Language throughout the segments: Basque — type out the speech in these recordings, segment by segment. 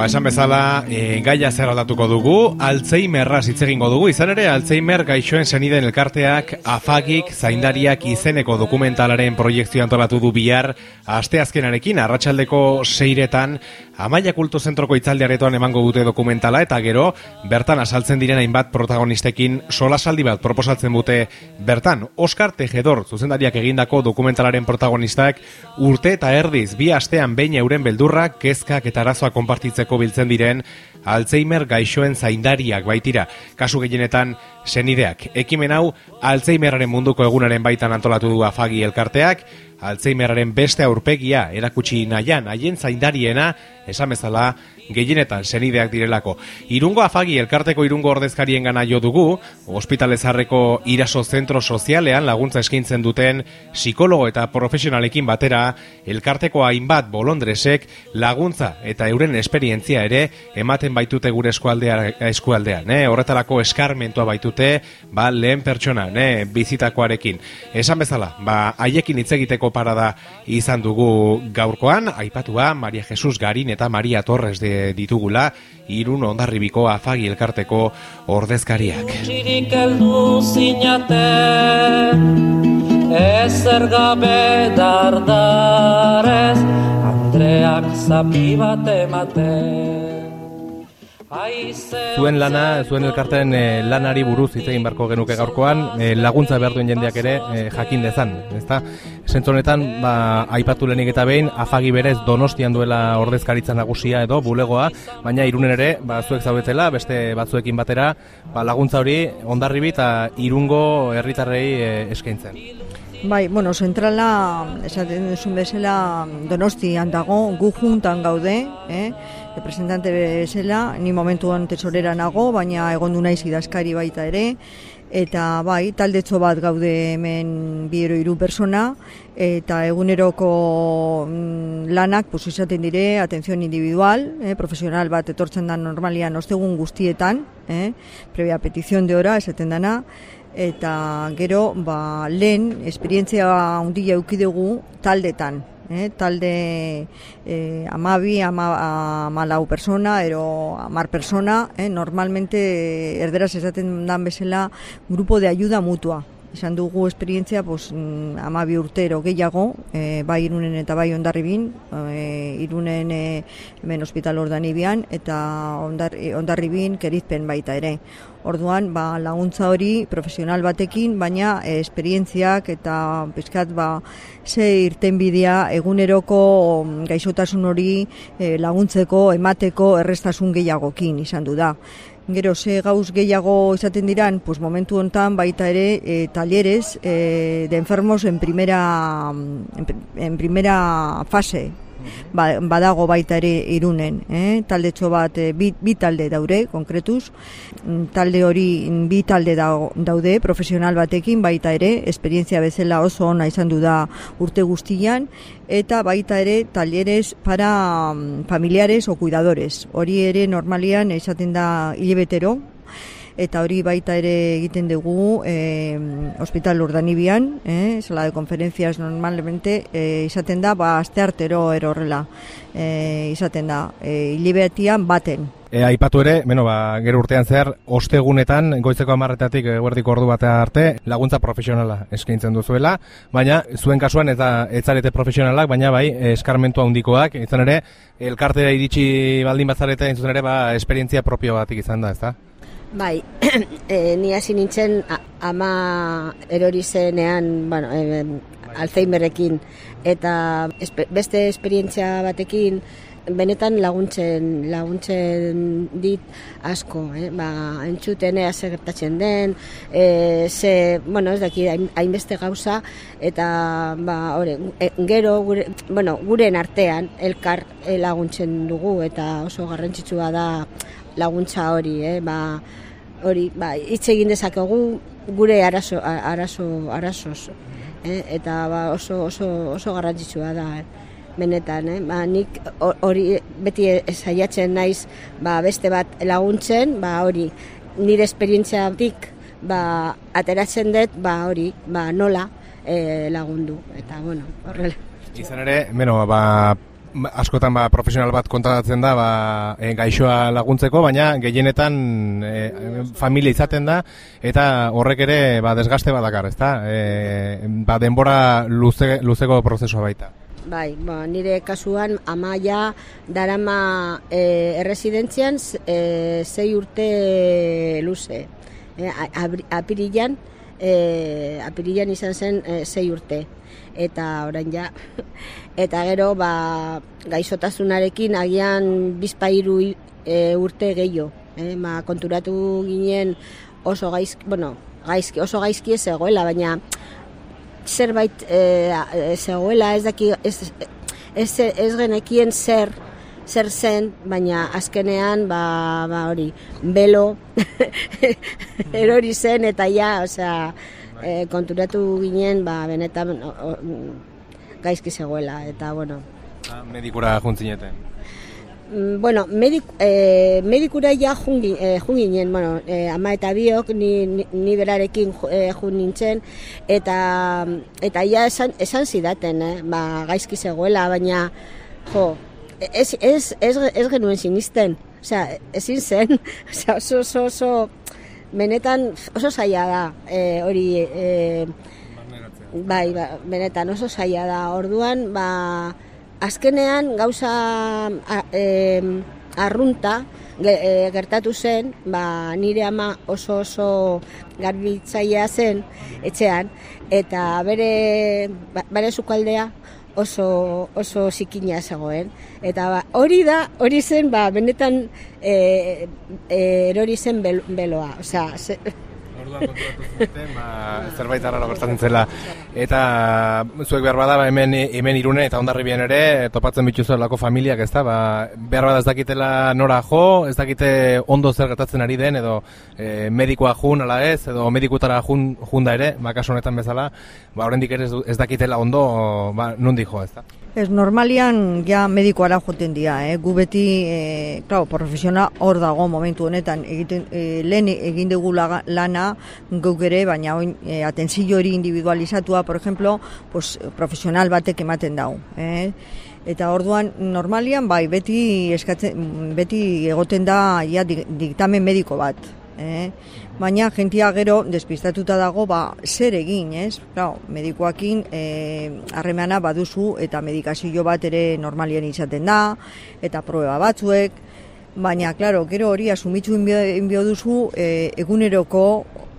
ba, esan bezala, e, gaia zer aldatuko dugu, Alzheimerra hitz egingo dugu, izan ere, Alzheimer gaixoen zeniden elkarteak, afagik, zaindariak izeneko dokumentalaren proiektzio antolatu du bihar, asteazkenarekin, arratsaldeko seiretan, Amaia Kultu Zentroko itzaldiaretoan emango dute dokumentala, eta gero, bertan asaltzen diren hainbat protagonistekin solasaldi bat proposatzen dute bertan. Oskar Tejedor, zuzendariak egindako dokumentalaren protagonistak, urte eta erdiz, bi astean behin euren beldurrak, kezkak eta arazoa konpartitzeko biltzen diren Alzheimer gaixoen zaindariak baitira, kasu gehienetan senideak. Ekimen hau Alzheimeraren munduko egunaren baitan antolatu du afagi elkarteak, Alzheimeraren beste aurpegia erakutsi nahian haien zaindariena, esan bezala, gehienetan senideak direlako. Irungo afagi elkarteko irungo ordezkarien gana jo dugu, ospitalezarreko iraso zentro sozialean laguntza eskaintzen duten psikologo eta profesionalekin batera, elkarteko hainbat bolondresek laguntza eta euren esperientzia ere ematen baitute gure eskualdean, eskualdean eh? horretarako eskarmentua baitute, ba, lehen pertsona, eh? bizitakoarekin. Esan bezala, ba, haiekin hitz egiteko parada izan dugu gaurkoan, aipatua Maria Jesus Garin eta Maria Torres de ditugula irun ondarribiko afagi elkarteko ordezkariak. Txirik eldu zinate Ezer gabe dardarez Andreak zapi bat ematen Zuen lana, zuen elkarten eh, lanari buruz hitz egin barko genuke gaurkoan, eh, laguntza behar duen jendeak ere eh, jakin dezan, ezta? Zentzonetan, ba, aipatu lehenik eta behin, afagi berez donostian duela ordezkaritza nagusia edo bulegoa, baina irunen ere, ba, zuek zaudetela, beste batzuekin batera, ba, laguntza hori ondarribi eta irungo herritarrei eskaintzen. Bai, bueno, zentrala, esaten duzun bezala, donostian dago, gu juntan gaude, eh? representante bezala, ni momentuan tesorera nago, baina egon du naiz idazkari baita ere, eta bai, taldetxo bat gaude hemen biero hiru persona, eta eguneroko mm, lanak pues, izaten dire, atención individual, eh, profesional bat etortzen da normalian ostegun guztietan, eh, previa petizion de hora, esaten dana, eta gero ba, lehen esperientzia handia eukidegu taldetan, eh, talde eh, amabi, ama, amalau persona, ero amar persona, eh, normalmente erderaz esaten dan bezala grupo de ayuda mutua. Esan dugu esperientzia, pues, mm, amabi urtero gehiago, eh, bai irunen eta bai ondarribin, eh, irunen eh, hemen hospital ordanibian, eta ondar, eh, ondarribin kerizpen baita ere. Orduan, ba, laguntza hori profesional batekin, baina e, esperientziak eta pizkat ba, ze irtenbidea eguneroko mm, gaixotasun hori e, laguntzeko, emateko errestasun gehiagokin izan du da. Gero, ze gauz gehiago izaten diran, pues momentu hontan baita ere e, talleres e, de enfermos en primera, mm, en primera fase, badago baita ere irunen, eh? talde bat, e, bi, bi talde daure, konkretuz, mm, talde hori bi talde daude, profesional batekin baita ere, esperientzia bezala oso ona izan du da urte guztian, eta baita ere talleres para mm, familiares o cuidadores. Hori ere normalian esaten da hilebetero, eta hori baita ere egiten dugu eh, hospital urdanibian, eh, sala de konferentziaz normalmente eh, izaten da, ba, aste artero erorrela eh, izaten da, eh, hilibetian baten. E, aipatu ere, beno, ba, gero urtean zer, ostegunetan, goizeko amarretatik eguerdiko ordu batea arte, laguntza profesionala eskaintzen duzuela, baina zuen kasuan eta etzarete profesionalak, baina bai, eskarmentua handikoak, izan ere, elkartera iritsi baldin batzarete, entzuten ere, ba, esperientzia propio batik izan da, ez da? Bai, e, ni hasi nintzen ama erori zenean, bueno, e, Alzheimerrekin eta beste esperientzia batekin benetan laguntzen laguntzen dit asko, eh? ba, entzuten ea gertatzen den, e, ze, bueno, ez daki, hainbeste gauza, eta, ba, ore, gero, gure, bueno, guren artean, elkar laguntzen dugu, eta oso garrantzitsua da, laguntza hori, eh? ba, hori, ba, hitz egin dezakegu gure arazo, arazo, arazoz, eh? eta ba, oso, oso, oso garrantzitsua da, eh? benetan, eh? ba, nik hori beti saiatzen naiz ba, beste bat laguntzen, ba, hori, nire esperientziatik ba, ateratzen dut, ba, hori, ba, nola eh, lagundu, eta, bueno, horrela. Izan ere, bueno, ba, askotan ba, profesional bat kontratatzen da ba, e, gaixoa laguntzeko, baina gehienetan e, familia izaten da, eta horrek ere ba, desgaste badakar, ezta? E, ba, denbora luze, luzeko prozesua baita. Bai, ba, nire kasuan amaia darama e, erresidentzian e, zei urte luze. E, apirilan, e, apirilan izan zen e, zei urte. Eta orain ja, eta gero ba, gaixotasunarekin agian bizpairu e, urte gehiago. E, ma, konturatu ginen oso gaizki, bueno, gaizki, oso gaizki ez egoela, baina zerbait e, zegoela ez daki ez, ez, ez genekien zer zer zen, baina azkenean ba, ba hori, belo erori zen eta ja, osea, e, konturatu ginen, ba, benetan gaizki zegoela, eta bueno. Ah, medikura juntzineten. Mm, bueno, medik, e, medikura ja jungin, e, junginen, bueno, e, ama eta biok ni, ni, ni berarekin e, jun nintzen, eta, eta ja esan, esan zidaten, eh? ba, gaizki zegoela, baina, jo, ez, ez, ez, ez genuen sinisten, osea, ezin zen, osea, oso, oso, oso, benetan oso zaila da, e, hori, e, bai, ba, benetan oso zaila da, orduan, ba, azkenean gauza e, arrunta e, gertatu zen, ba, nire ama oso oso garbitzaia zen etxean, eta bere, ba, bere zukaldea oso, oso zikina zegoen. Eta ba, hori da, hori zen, ba, benetan e, erori zen beloa. Osea, orduan konturatu zuten, ba, zerbait arraro gertatzen zela. Eta zuek behar bada, ba, hemen, hemen irune eta ondarri ere, topatzen bituzu lako familiak, ez da? Ba, behar bada ez dakitela nora jo, ez dakite ondo zer gertatzen ari den, edo e, medikoa jun ala ez, edo medikutara jun, junda ere, ba, kasu honetan bezala, ba, horrendik ere ez dakitela ondo, ba, nundi jo, ez da? Ez normalian ja medikoara joten dira, eh? gu beti, e, claro, profesiona hor dago momentu honetan, egiten, e, lehen egin dugu lana guk ere, baina oin, e, atenzio hori individualizatua, por ejemplo, pues, profesional batek ematen dago. Eh? Eta orduan normalian bai beti eskatzen beti egoten da ja diktamen mediko bat, eh? baina jentia gero despistatuta dago ba, zer egin, ez? Claro, medikoakin eh, harremana baduzu eta medikazio bat ere normalien izaten da, eta proba batzuek, baina, claro, gero hori asumitzu inbio duzu e, eguneroko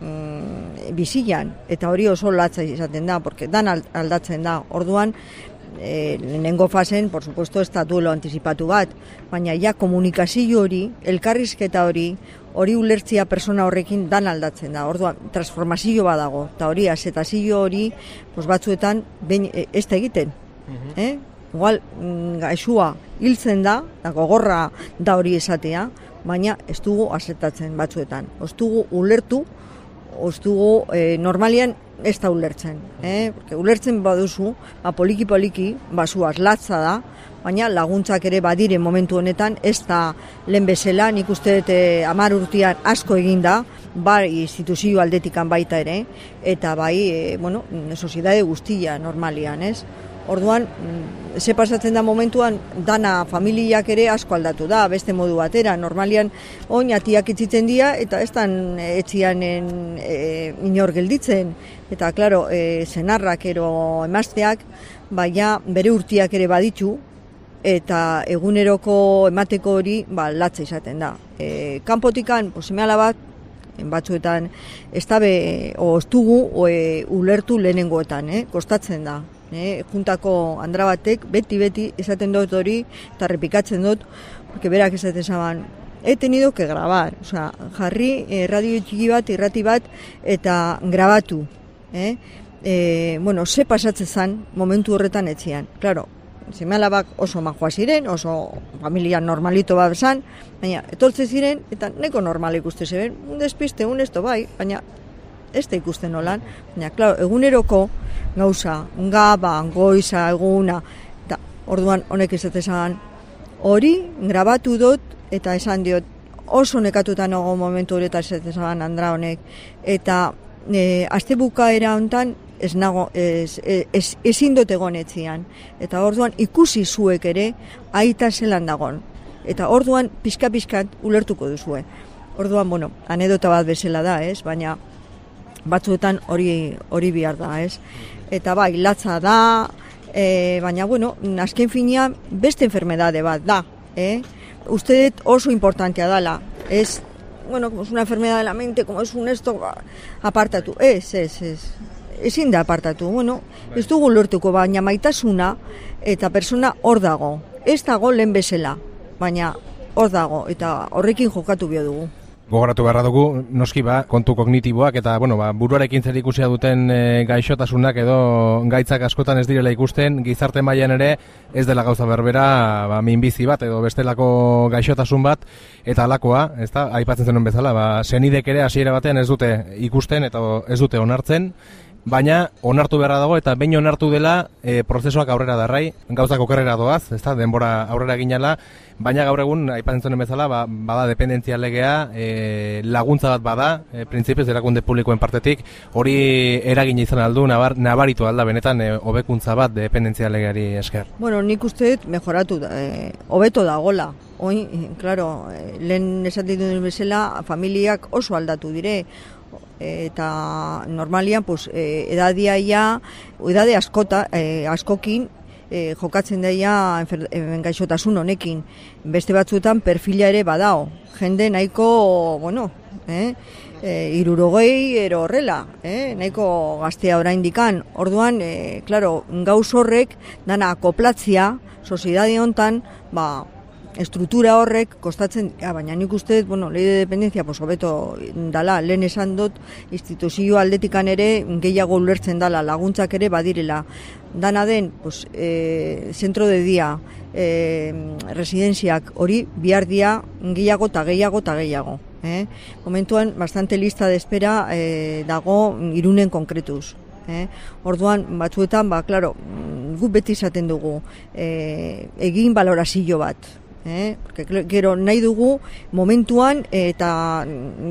mm, bizilan, eta hori oso latza izaten da, porque dan aldatzen da, orduan, e, lehenengo fasen, por supuesto, ez da duelo antizipatu bat, baina ja komunikazio hori, elkarrizketa hori, hori ulertzia persona horrekin dan aldatzen da. Orduan, transformazio badago, eta hori, azetazio hori, pues batzuetan, ben, e, ez da egiten. Mm eh? Igual, mm, gaixua hiltzen da, da gogorra da hori esatea, baina ez dugu azetatzen batzuetan. Ez dugu ulertu, ez dugu e, normalian ez da ulertzen. Eh? Porque ulertzen baduzu, ba, poliki poliki, basuaz latza da, baina laguntzak ere badire momentu honetan, ez da lehen bezala, nik uste dut eh, amar urtean asko eginda, bai instituzio aldetikan baita ere, eta bai, e, bueno, soziedade guztia normalian, ez? Orduan, mm, ze pasatzen da momentuan, dana familiak ere asko aldatu da, beste modu batera, normalian, oin atiak itzitzen dira, eta ez dan etzian e, inor gelditzen, eta, klaro, e, zenarrak ero emazteak, baina bere urtiak ere baditu, eta eguneroko emateko hori ba, latza izaten da. E, kanpotikan, posime bat, batzuetan, ez dabe, o ez dugu, o, e, ulertu lehenengoetan, eh? kostatzen da. Eh? Juntako andra batek, beti-beti esaten dut hori, eta repikatzen dut, porque berak esaten zaban, he tenido que grabar, o sea, jarri eh, radio txiki bat, irrati bat, eta grabatu. Eh? E, bueno, ze pasatzen zan momentu horretan etzian. Claro, zime oso majoa ziren, oso familia normalito bat zan, baina etortze ziren, eta neko normal ikuste ziren, un despiste, un esto bai, baina ez da ikusten nolan, baina, klar, eguneroko gauza, gaba, goiza, eguna, eta orduan honek ez zan, hori grabatu dut, eta esan diot, oso nekatuta nago momentu hori eta ez zan andra honek, eta e, azte bukaera hontan ez nago, ez, ez, ezin dut egon etzian. Eta orduan ikusi zuek ere, aita zelan dagon. Eta orduan pixka-pixkat ulertuko duzue. Orduan, bueno, anedota bat bezala da, ez? Baina batzuetan hori hori bihar da, ez? Eta bai, latza da, e, baina, bueno, azken finean beste enfermedade bat da, eh? Uste oso importantea dala, ez? Bueno, como es una enfermedad de la mente, como es un esto, ba, apartatu, ez, ez, ez. Ezin da apartatu, bueno, ez dugu lortuko, baina maitasuna eta persona hor dago. Ez dago lehen bezala, baina hor dago, eta horrekin jokatu bio dugu. Gogoratu beharra dugu, noski ba, kontu kognitiboak eta bueno, ba, buruarekin zer ikusia duten e, gaixotasunak edo gaitzak askotan ez direla ikusten, gizarte mailan ere ez dela gauza berbera ba, minbizi bat edo bestelako gaixotasun bat eta alakoa, ez da, aipatzen zenuen bezala, ba, senidek ere hasiera batean ez dute ikusten eta ez dute onartzen, baina onartu beharra dago eta behin onartu dela e, prozesuak aurrera darrai, gauzak okerrera doaz, ez da, denbora aurrera ginala, baina gaur egun, aipatzen zuen bezala, ba, bada dependentzia legea, e, laguntza bat bada, e, prinsipioz erakunde publikoen partetik, hori eragin izan aldu, nabar, nabaritu alda benetan, e, hobekuntza bat dependentzia legeari esker. Bueno, nik uste dut mejoratu, e, hobeto da gola. Oin, claro, lehen esatik duen bezala, familiak oso aldatu dire, eta normalian pues, e, edadia ia, edade askota, e, askokin, e, jokatzen daia gaixotasun honekin. Beste batzuetan perfila ere badao. Jende nahiko, bueno, eh? E, irurogei ero horrela, eh? nahiko gaztea orain dikan. Orduan, e, claro, gauz horrek, dana akoplatzia, soziedade hontan, ba, estruktura horrek kostatzen, ja, baina nik uste, bueno, lei de dependentzia, pues, hobeto dala, lehen esan dut, instituzio aldetikan ere gehiago ulertzen dala, laguntzak ere badirela. Dana den, pues, e, zentro de dia, e, residenziak hori bihar dia gehiago eta gehiago eta gehiago. Eh? Momentuan, bastante lista de espera e, dago irunen konkretuz. Eh? Orduan, batzuetan, ba, klaro, gu beti izaten dugu, e, egin balorazio bat, Eh? Porque, gero nahi dugu momentuan eta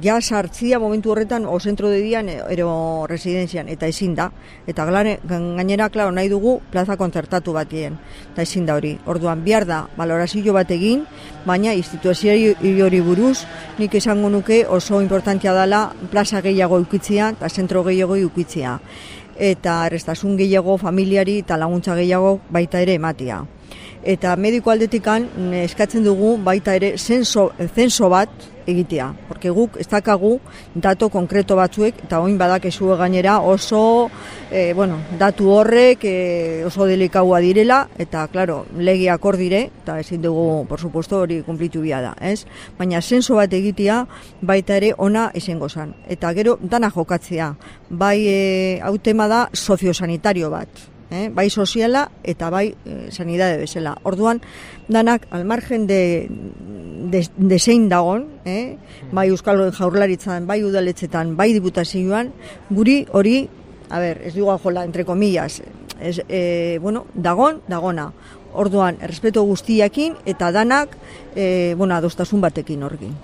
ja sartzia momentu horretan o zentro de dian ero residenzian eta ezin da. Eta gainera claro nahi dugu plaza kontzertatu batien. Eta ezin da hori. Orduan bihar da balorazio bat egin baina instituzioari hori buruz nik esango nuke oso importantia dela plaza gehiago ukitzia eta zentro gehiago ukitzia eta arrestasun gehiago familiari eta laguntza gehiago baita ere ematia eta mediko aldetikan mm, eskatzen dugu baita ere zenso, zenso bat egitea. Porque guk ez dakagu dato konkreto batzuek, eta oin badak esue gainera oso, e, bueno, datu horrek e, oso delikaua direla, eta, claro, legiak hor dire, eta ezin dugu, por supuesto, hori kumplitu bia da, ez? Baina zenso bat egitea baita ere ona izango zan. Eta gero, dana jokatzea, bai e, hautema da soziosanitario bat, eh, bai soziala eta bai eh, sanidade bezala. Orduan, danak almargen de, de, de zein dagon, eh, bai euskal jaurlaritzan, bai udaletzetan, bai diputazioan, guri hori, a ber, ez dugu jola, entre comillas, ez, eh, bueno, dagon, dagona. Orduan, errespeto guztiakin eta danak, eh, bueno, adostasun batekin horrekin.